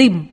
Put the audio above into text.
الضم